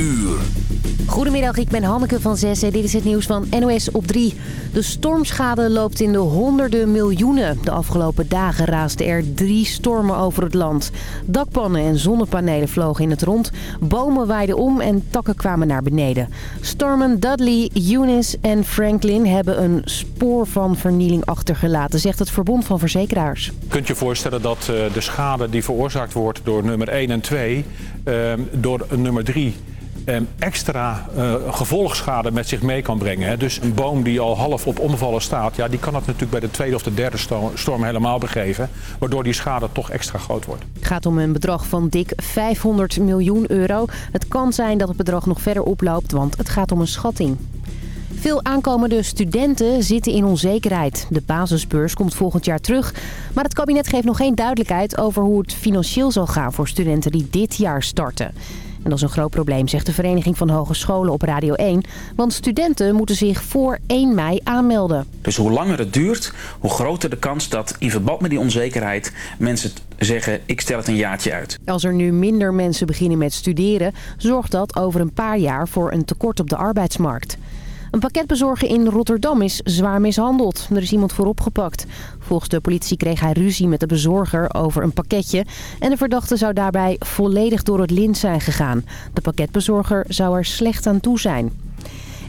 uur. Goedemiddag, ik ben Hanneke van Zessen. Dit is het nieuws van NOS op 3. De stormschade loopt in de honderden miljoenen. De afgelopen dagen raasden er drie stormen over het land. Dakpannen en zonnepanelen vlogen in het rond. Bomen waaiden om en takken kwamen naar beneden. Stormen Dudley, Eunice en Franklin hebben een spoor van vernieling achtergelaten... zegt het Verbond van Verzekeraars. Kunt je voorstellen dat eh, de schade die veroorzaakt wordt door nummer 1 en 2... door nummer 3 Ehm, extra uh, gevolgschade met zich mee kan brengen. Hè. Dus een boom die al half op omvallen staat, ja, die kan het natuurlijk bij de tweede of de derde storm helemaal begeven. Waardoor die schade toch extra groot wordt. Het gaat om een bedrag van dik 500 miljoen euro. Het kan zijn dat het bedrag nog verder oploopt, want het gaat om een schatting. Veel aankomende studenten zitten in onzekerheid. De basisbeurs komt volgend jaar terug. Maar het kabinet geeft nog geen duidelijkheid over hoe het financieel zal gaan voor studenten die dit jaar starten. En dat is een groot probleem, zegt de Vereniging van Hogescholen op Radio 1. Want studenten moeten zich voor 1 mei aanmelden. Dus hoe langer het duurt, hoe groter de kans dat in verband met die onzekerheid mensen zeggen ik stel het een jaartje uit. Als er nu minder mensen beginnen met studeren, zorgt dat over een paar jaar voor een tekort op de arbeidsmarkt. Een pakketbezorger in Rotterdam is zwaar mishandeld. Er is iemand voor opgepakt. Volgens de politie kreeg hij ruzie met de bezorger over een pakketje. En de verdachte zou daarbij volledig door het lint zijn gegaan. De pakketbezorger zou er slecht aan toe zijn.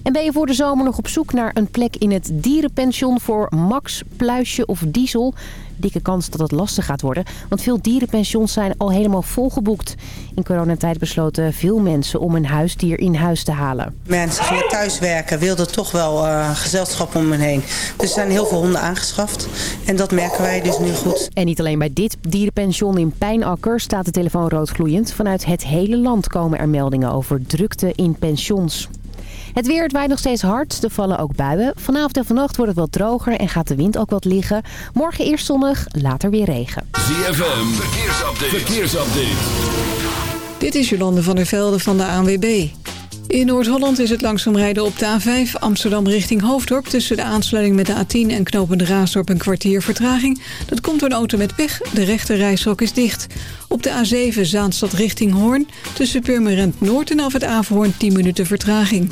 En ben je voor de zomer nog op zoek naar een plek in het dierenpension voor Max, Pluisje of Diesel? Dikke kans dat het lastig gaat worden, want veel dierenpensions zijn al helemaal volgeboekt. In coronatijd besloten veel mensen om een huisdier in huis te halen. Mensen gingen thuiswerken, wilden toch wel uh, gezelschap om hen heen. Dus er zijn heel veel honden aangeschaft en dat merken wij dus nu goed. En niet alleen bij dit dierenpension in Pijnakker staat de telefoon roodgloeiend. Vanuit het hele land komen er meldingen over drukte in pensions. Het weer, het waait nog steeds hard. Er vallen ook buien. Vanavond en vannacht wordt het wat droger en gaat de wind ook wat liggen. Morgen eerst zonnig, later weer regen. ZFM, verkeersupdate. verkeersupdate. Dit is Jolande van der Velde van de ANWB. In Noord-Holland is het langzaam rijden op de A5 Amsterdam richting Hoofddorp... tussen de aansluiting met de A10 en knopende Raasdorp een kwartier vertraging. Dat komt door een auto met pech. De rechte reishok is dicht. Op de A7 Zaanstad richting Hoorn... tussen Purmerend Noord en af het Averhoorn 10 minuten vertraging.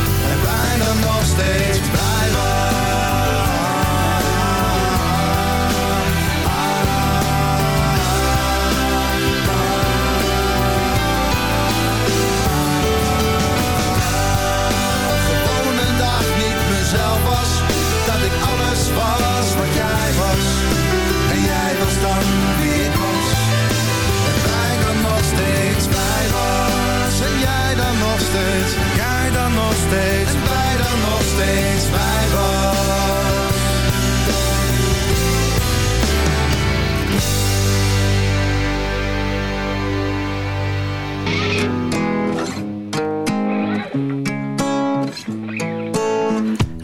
Dan nog steeds blij Gewoon een dag niet mezelf was. Dat ik alles was wat jij was. En jij was dan wie ik was. En wij dan nog steeds was. En jij dan nog steeds. Jij dan nog steeds. En wij dan nog steeds bij was.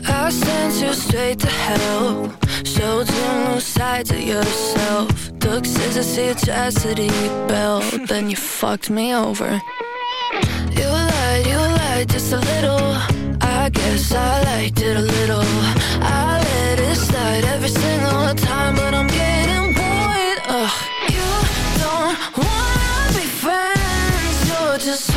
I sent you straight to hell. Showed you new sides of yourself. Took scissors to your chastity belt. Then you fucked me over. Just a little. I guess I liked it a little. I let it slide every single time, but I'm getting bored. Ugh. You don't wanna be friends. You're just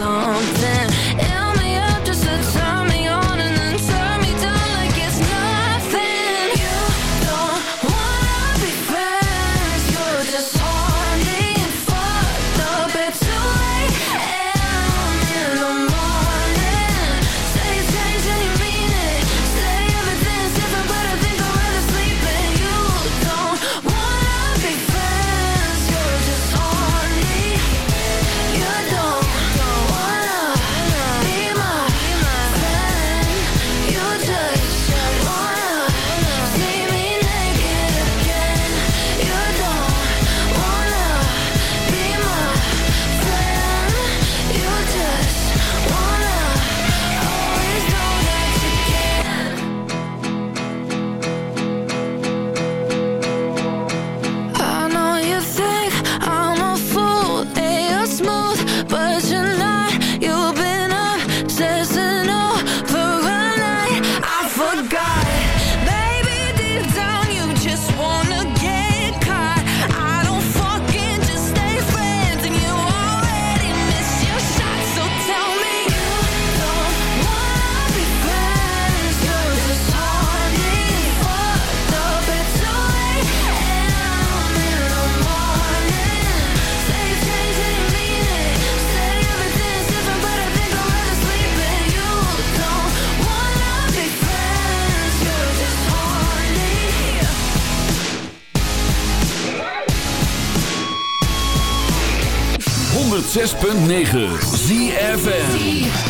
something? down, you just wanna 106.9 ZFN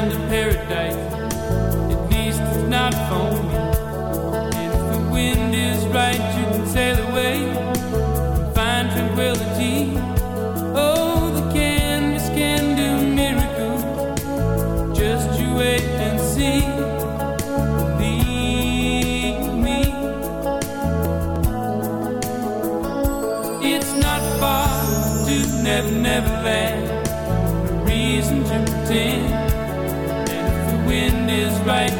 find a paradise. At least it's not phone. right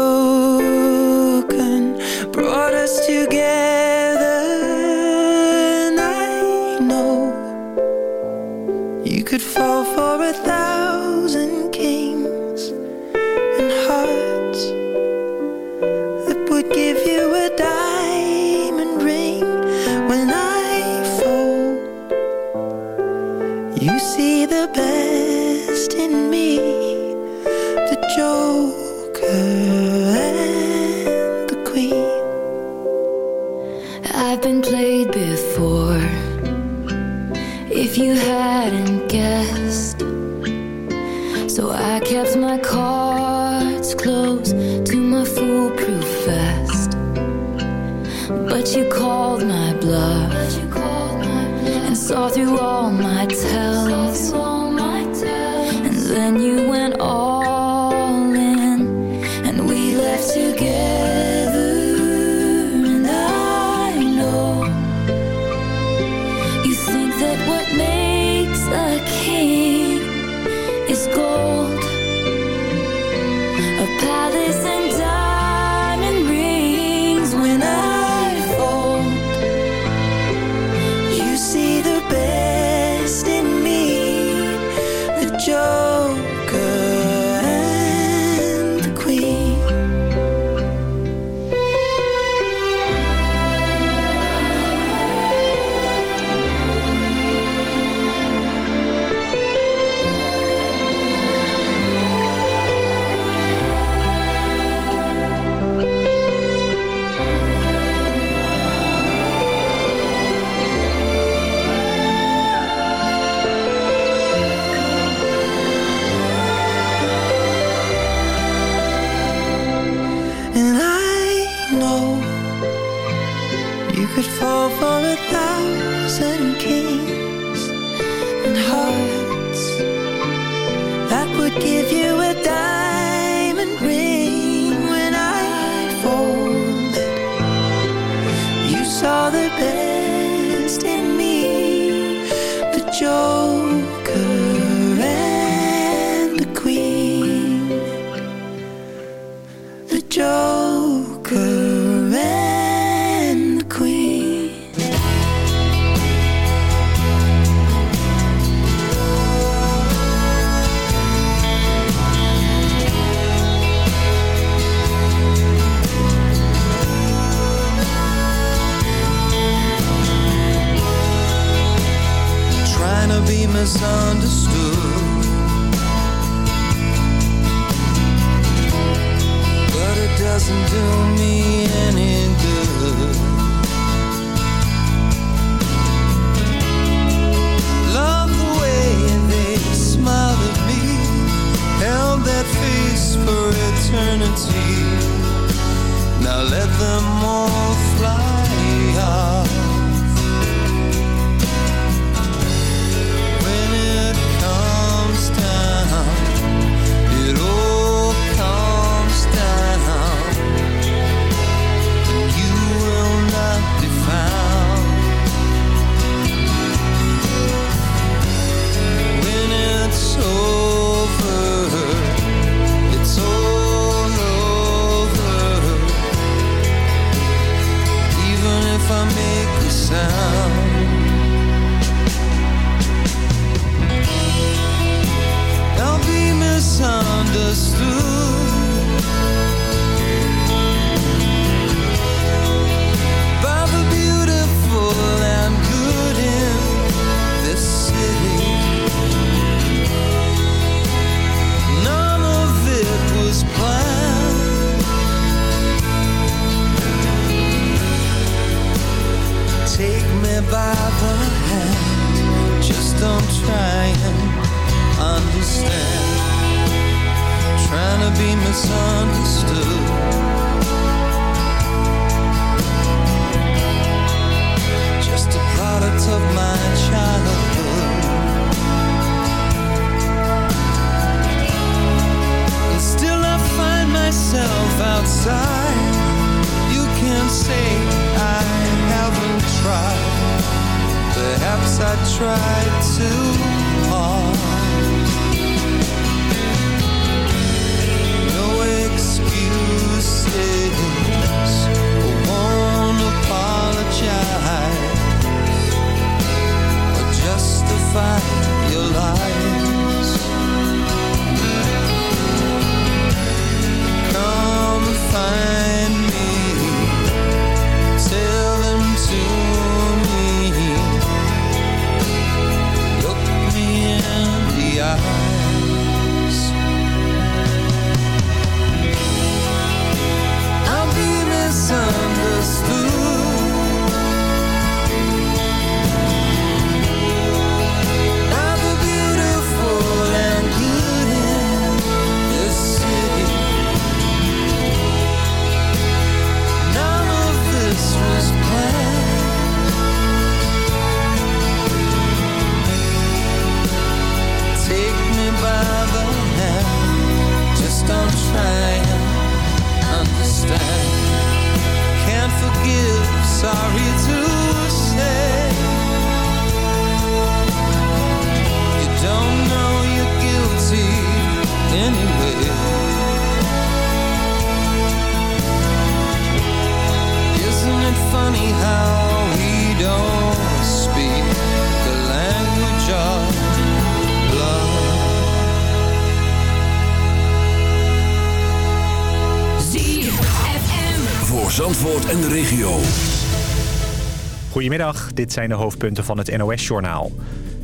Dit zijn de hoofdpunten van het NOS-journaal.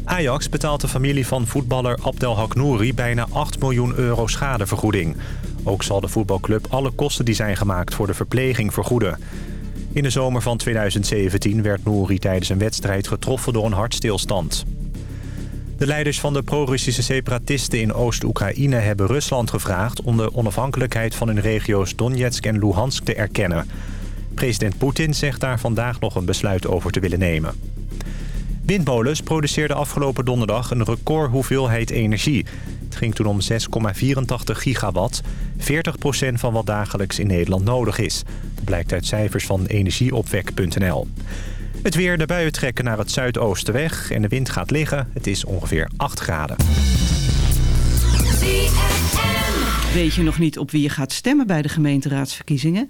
Ajax betaalt de familie van voetballer Abdel Haknouri bijna 8 miljoen euro schadevergoeding. Ook zal de voetbalclub alle kosten die zijn gemaakt voor de verpleging vergoeden. In de zomer van 2017 werd Nouri tijdens een wedstrijd getroffen door een hartstilstand. De leiders van de pro-Russische separatisten in Oost-Oekraïne hebben Rusland gevraagd... om de onafhankelijkheid van hun regio's Donetsk en Luhansk te erkennen. President Poetin zegt daar vandaag nog een besluit over te willen nemen. Windmolens produceerden afgelopen donderdag een record hoeveelheid energie. Het ging toen om 6,84 gigawatt, 40% van wat dagelijks in Nederland nodig is. Dat blijkt uit cijfers van energieopwek.nl. Het weer, de buien trekken naar het zuidoosten weg en de wind gaat liggen. Het is ongeveer 8 graden. Weet je nog niet op wie je gaat stemmen bij de gemeenteraadsverkiezingen?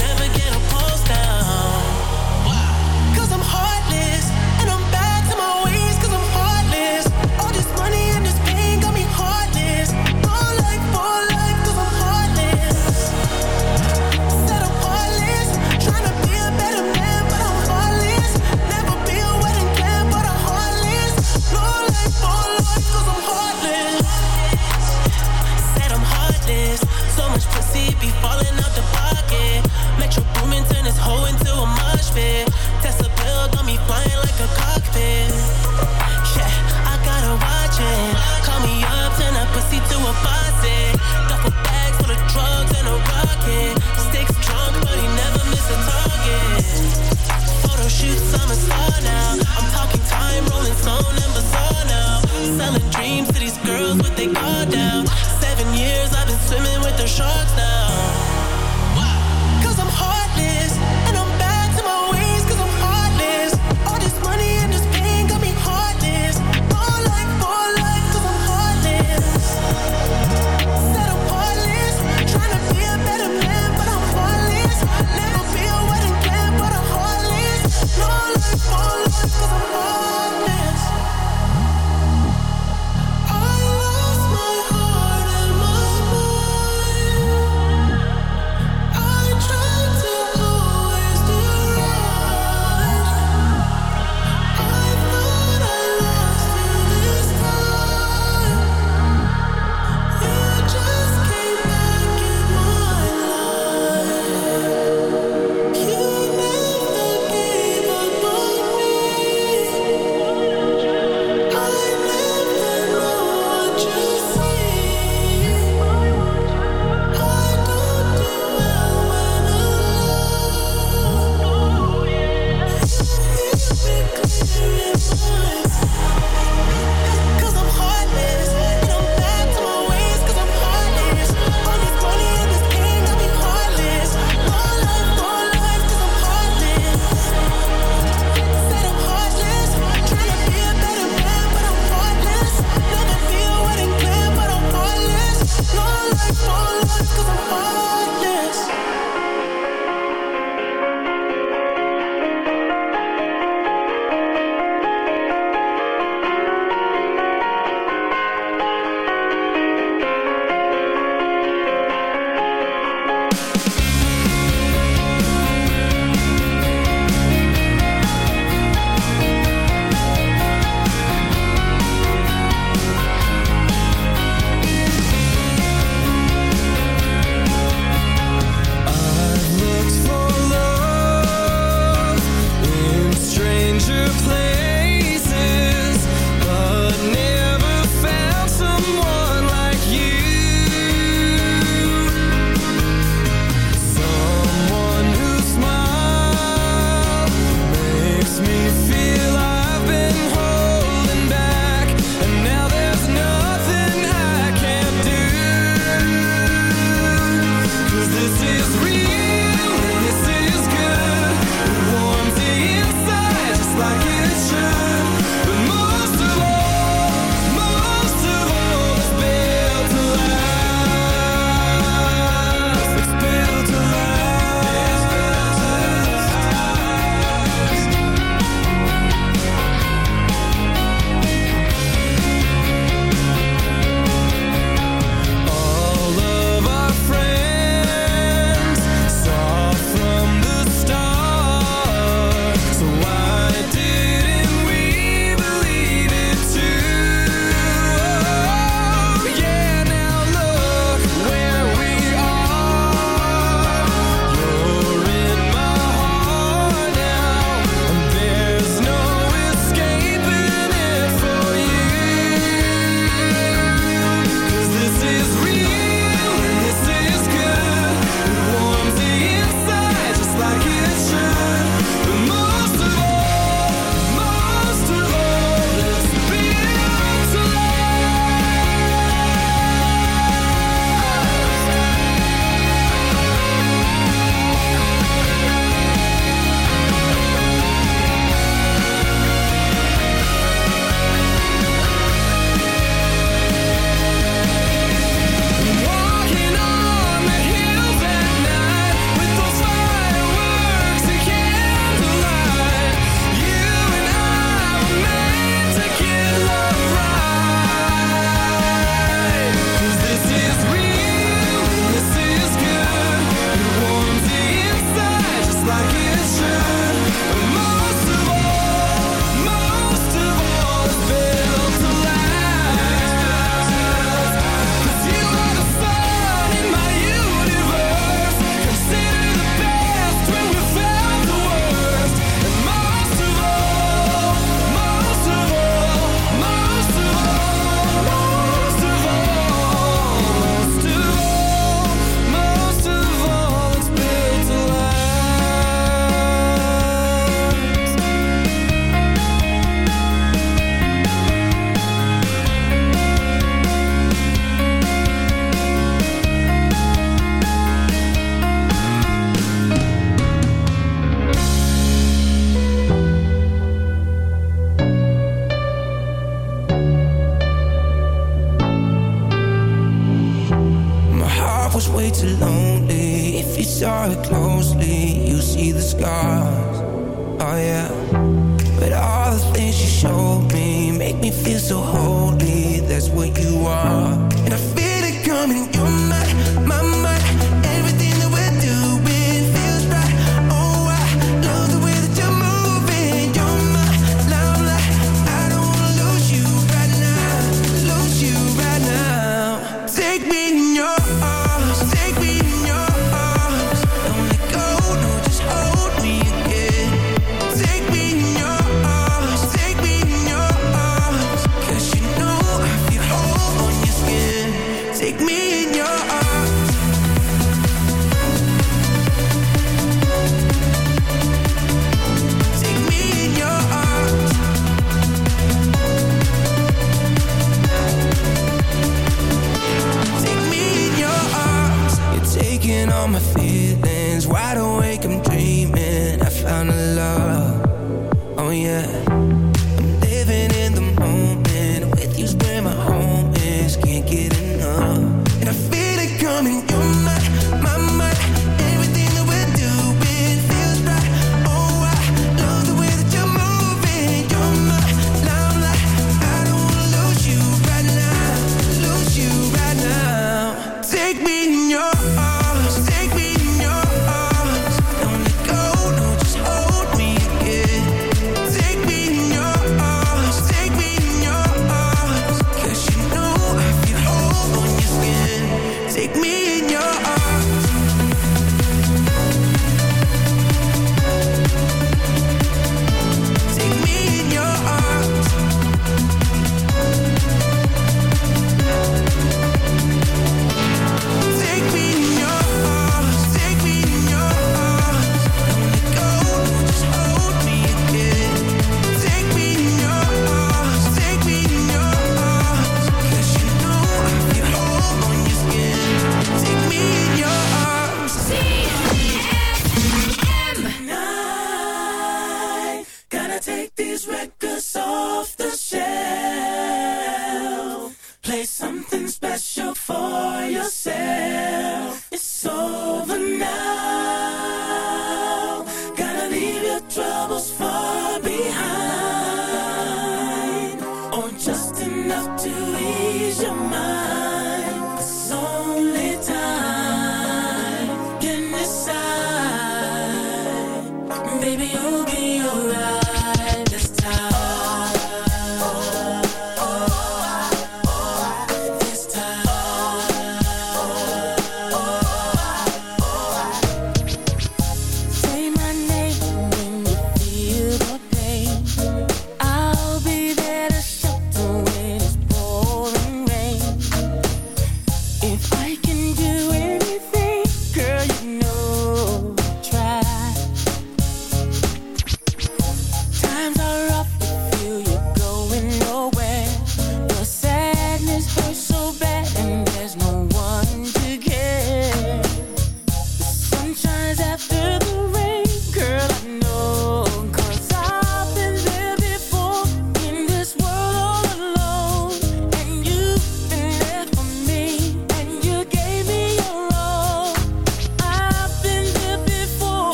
scars. Oh yeah. But all the things you showed me make me feel so whole.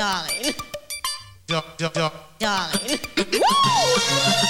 Darling. Darling. Von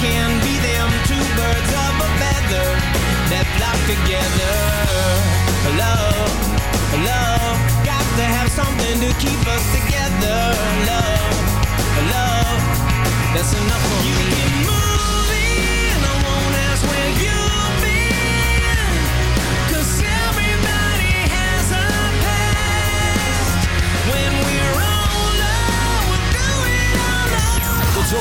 can be them two birds of a feather that flock together. Love, love, got to have something to keep us together. Love, love, that's enough for you me. Keep moving, I won't ask where you've